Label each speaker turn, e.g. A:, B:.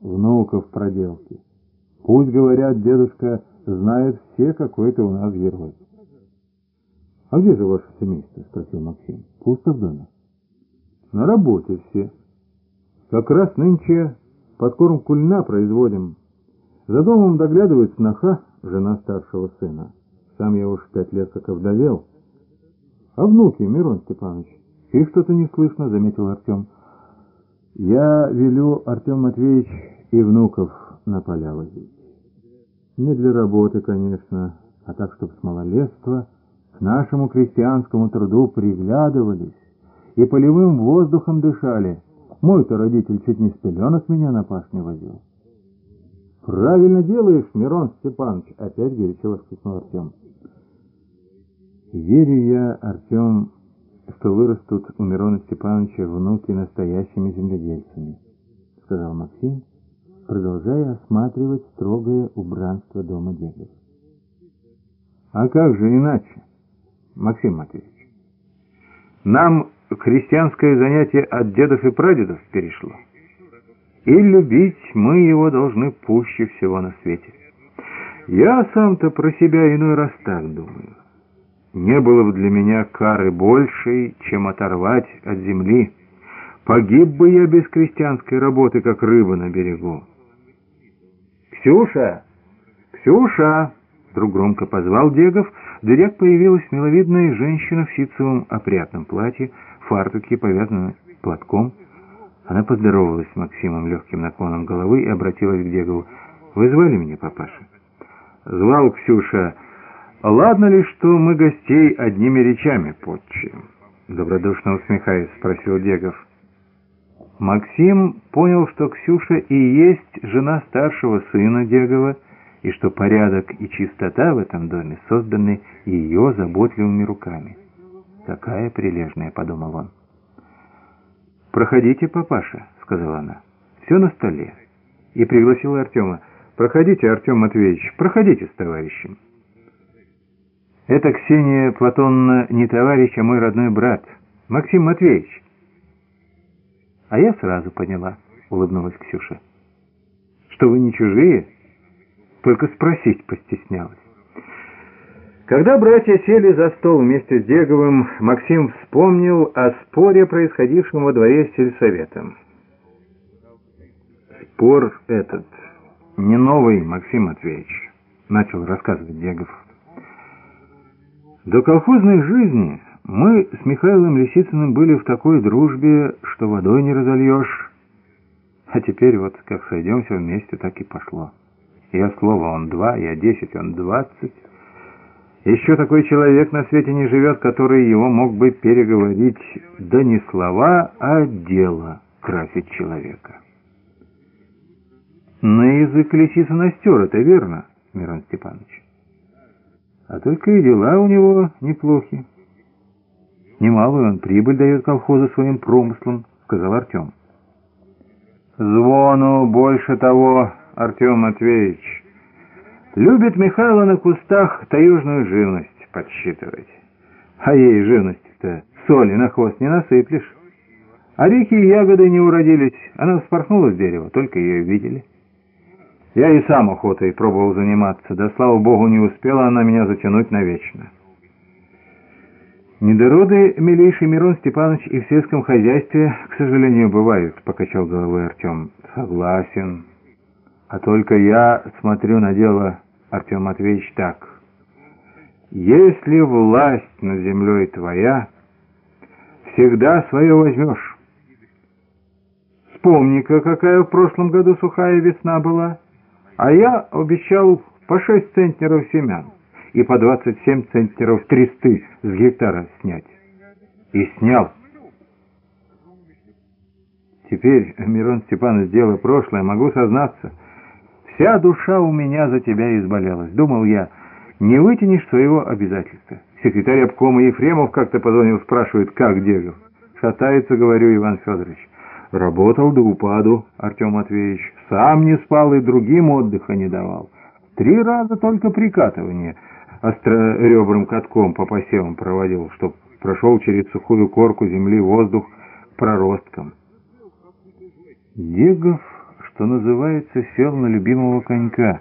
A: внуков проделки. Пусть, говорят, дедушка знает все, какой ты у нас герой. — А где же ваше семейство? — спросил Максим. — Пусто в доме. — На работе все. Как раз нынче подкормку льна производим. За домом доглядывает сноха, жена старшего сына. Сам я уж пять лет как овдовел. А внуки, Мирон Степанович, их что-то не слышно, заметил Артем. Я велю, Артем Матвеевич, и внуков на поля возить. Не для работы, конечно, а так, чтобы с малолетства к нашему крестьянскому труду приглядывались и полевым воздухом дышали. Мой-то родитель чуть не с пеленок меня на пашню возил. «Правильно делаешь, Мирон Степанович!» — опять горячо воскликнул Артем. «Верю я, Артем, что вырастут у Мирона Степановича внуки настоящими земледельцами», — сказал Максим, продолжая осматривать строгое убранство дома дедов. «А как же иначе, Максим Матвеевич? Нам христианское занятие от дедов и прадедов перешло, и любить мы его должны пуще всего на свете. Я сам-то про себя иной раз так думаю. Не было бы для меня кары большей, чем оторвать от земли. Погиб бы я без крестьянской работы, как рыба на берегу. «Ксюша! Ксюша!» Вдруг громко позвал Дегов. В дверях появилась миловидная женщина в ситцевом опрятном платье, фартуке, повязанном платком. Она поздоровалась с Максимом легким наклоном головы и обратилась к Дегову. «Вы звали меня, папаша?» «Звал Ксюша. Ладно ли, что мы гостей одними речами подчим?» Добродушно усмехаясь, спросил Дегов. Максим понял, что Ксюша и есть жена старшего сына Дегова, и что порядок и чистота в этом доме созданы ее заботливыми руками. «Какая прилежная», — подумал он. «Проходите, папаша», — сказала она. «Все на столе». И пригласила Артема. «Проходите, Артем Матвеевич, проходите с товарищем». «Это Ксения Платонна не товарищ, а мой родной брат, Максим Матвеевич». «А я сразу поняла», — улыбнулась Ксюша. «Что вы не чужие?» Только спросить постеснялась. Когда братья сели за стол вместе с Деговым, Максим вспомнил о споре, происходившем во дворе с сельсоветом. «Спор этот не новый, Максим Матвеевич», — начал рассказывать Дегов. «До колхозной жизни мы с Михаилом Лисицыным были в такой дружбе, что водой не разольешь. А теперь вот как сойдемся вместе, так и пошло. Я слово, он два, я десять, он двадцать». Еще такой человек на свете не живет, который его мог бы переговорить, да не слова, а дело красить человека. На язык лисица настер, это верно, Мирон Степанович? А только и дела у него неплохи. Немалую он прибыль дает колхозу своим промыслом, сказал Артем. Звону больше того, Артем Матвеевич. Любит Михайло на кустах таежную живность подсчитывать. А ей живности-то соли на хвост не насыплешь. Орехи и ягоды не уродились. Она вспорхнула с дерева, только ее видели. Я и сам охотой пробовал заниматься, да, слава богу, не успела она меня затянуть навечно. Недороды, милейший Мирон Степанович, и в сельском хозяйстве, к сожалению, бывают, покачал головой Артем. Согласен. А только я смотрю на дело Артем Матвеевич так. «Если власть над землей твоя, всегда свое возьмешь. Вспомни-ка, какая в прошлом году сухая весна была, а я обещал по шесть центнеров семян и по двадцать семь центнеров тресты с гектара снять. И снял. Теперь, Мирон Степанович, дело прошлое, могу сознаться — Вся душа у меня за тебя изболелась. Думал я, не вытянешь своего обязательства. Секретарь обкома Ефремов как-то позвонил, спрашивает, как Дегов. Шатается, говорю, Иван Федорович. Работал до упаду, Артем Матвеевич. Сам не спал и другим отдыха не давал. Три раза только прикатывание остроребрым катком по посевам проводил, чтоб прошел через сухую корку земли воздух проростком. Дегов что называется, сел на любимого конька.